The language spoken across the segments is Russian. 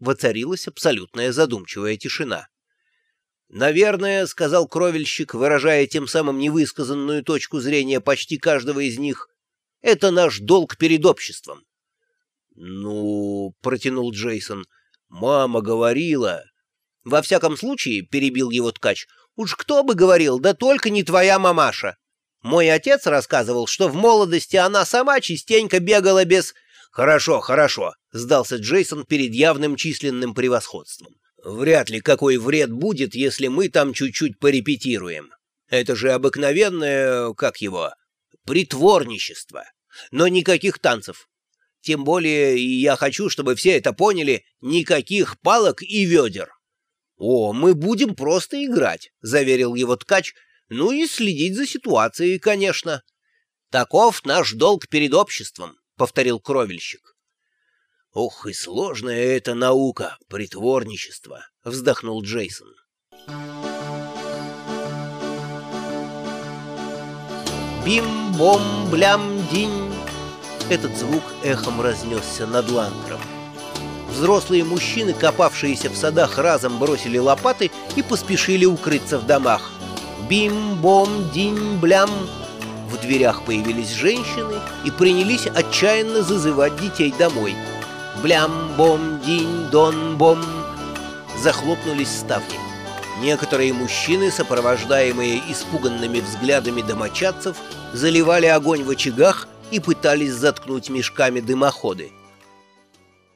Воцарилась абсолютная задумчивая тишина. «Наверное, — сказал кровельщик, выражая тем самым невысказанную точку зрения почти каждого из них, — это наш долг перед обществом». «Ну, — протянул Джейсон, — мама говорила...» «Во всяком случае, — перебил его ткач, — уж кто бы говорил, да только не твоя мамаша. Мой отец рассказывал, что в молодости она сама частенько бегала без...» «Хорошо, хорошо», — сдался Джейсон перед явным численным превосходством. Вряд ли какой вред будет, если мы там чуть-чуть порепетируем. Это же обыкновенное, как его, притворничество. Но никаких танцев. Тем более, я хочу, чтобы все это поняли, никаких палок и ведер. «О, мы будем просто играть», — заверил его ткач, «ну и следить за ситуацией, конечно». «Таков наш долг перед обществом», — повторил кровельщик. «Ох, и сложная эта наука, притворничество!» — вздохнул Джейсон. Бим-бом-блям-динь! Этот звук эхом разнесся над ланкром. Взрослые мужчины, копавшиеся в садах, разом бросили лопаты и поспешили укрыться в домах. Бим-бом-динь-блям! В дверях появились женщины и принялись отчаянно зазывать детей домой — Блям-бом-динь-дон-бом. Захлопнулись ставни. Некоторые мужчины, сопровождаемые испуганными взглядами домочадцев, заливали огонь в очагах и пытались заткнуть мешками дымоходы.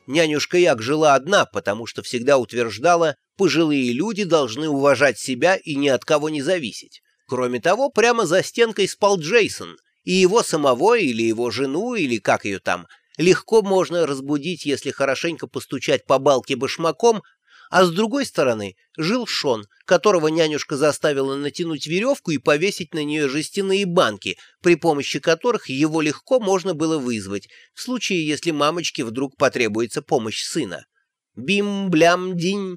Нянюшка Як жила одна, потому что всегда утверждала, пожилые люди должны уважать себя и ни от кого не зависеть. Кроме того, прямо за стенкой спал Джейсон, и его самого или его жену, или как ее там, легко можно разбудить, если хорошенько постучать по балке башмаком, а с другой стороны жил Шон, которого нянюшка заставила натянуть веревку и повесить на нее жестяные банки, при помощи которых его легко можно было вызвать, в случае, если мамочке вдруг потребуется помощь сына. Бим-блям-динь.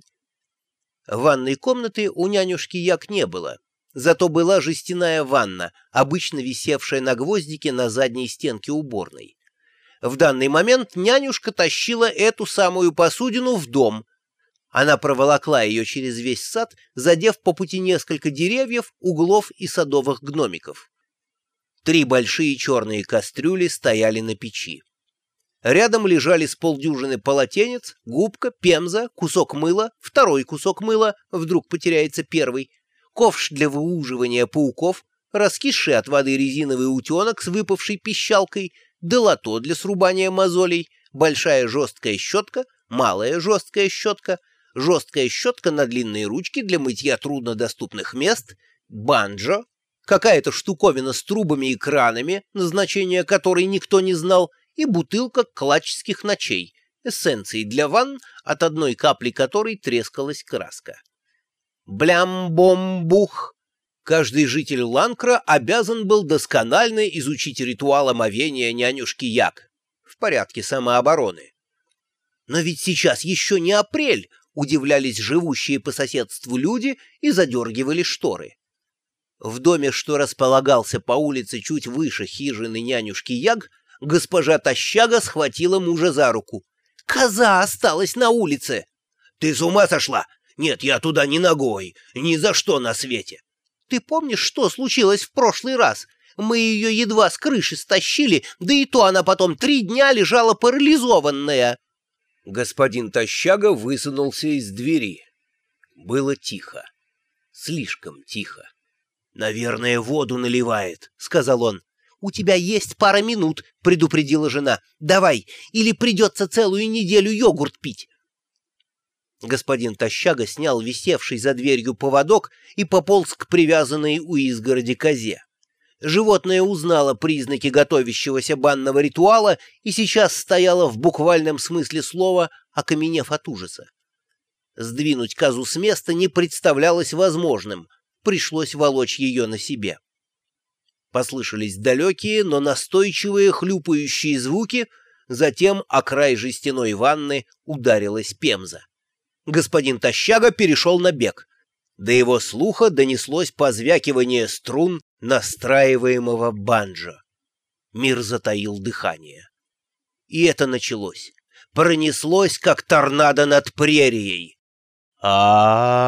Ванной комнаты у нянюшки як не было. Зато была жестяная ванна, обычно висевшая на гвоздике на задней стенке уборной. В данный момент нянюшка тащила эту самую посудину в дом. Она проволокла ее через весь сад, задев по пути несколько деревьев, углов и садовых гномиков. Три большие черные кастрюли стояли на печи. Рядом лежали с полдюжины полотенец, губка, пемза, кусок мыла, второй кусок мыла, вдруг потеряется первый, ковш для выуживания пауков, раскисший от воды резиновый утенок с выпавшей пищалкой — долото для срубания мозолей, большая жесткая щетка, малая жесткая щетка, жесткая щетка на длинные ручки для мытья труднодоступных мест, банджо, какая-то штуковина с трубами и кранами, назначение которой никто не знал, и бутылка клачских ночей, эссенции для ванн, от одной капли которой трескалась краска. Блям-бом-бух! Каждый житель Ланкра обязан был досконально изучить ритуал омовения нянюшки Як в порядке самообороны. Но ведь сейчас еще не апрель, удивлялись живущие по соседству люди и задергивали шторы. В доме, что располагался по улице чуть выше хижины нянюшки Яг, госпожа Тащага схватила мужа за руку. «Коза осталась на улице!» «Ты с ума сошла? Нет, я туда ни ногой, ни за что на свете!» Ты помнишь, что случилось в прошлый раз? Мы ее едва с крыши стащили, да и то она потом три дня лежала парализованная. Господин Тащага высунулся из двери. Было тихо. Слишком тихо. «Наверное, воду наливает», — сказал он. «У тебя есть пара минут», — предупредила жена. «Давай, или придется целую неделю йогурт пить. Господин Тащага снял висевший за дверью поводок и пополз к привязанной у изгороди козе. Животное узнало признаки готовящегося банного ритуала и сейчас стояло в буквальном смысле слова, окаменев от ужаса. Сдвинуть козу с места не представлялось возможным, пришлось волочь ее на себе. Послышались далекие, но настойчивые хлюпающие звуки, затем о край жестяной ванны ударилась пемза господин Тащага перешел на бег. До его слуха донеслось позвякивание струн настраиваемого банджо. Мир затаил дыхание. И это началось. пронеслось, как торнадо над прерией. Ай!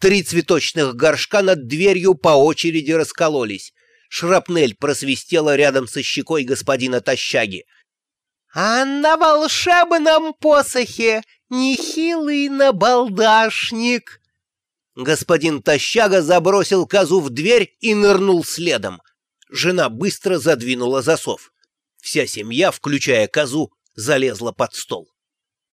Три цветочных горшка над дверью по очереди раскололись. Шрапнель просвистела рядом со щекой господина Тащаги. «А на волшебном посохе нехилый набалдашник!» Господин Тащага забросил козу в дверь и нырнул следом. Жена быстро задвинула засов. Вся семья, включая козу, залезла под стол.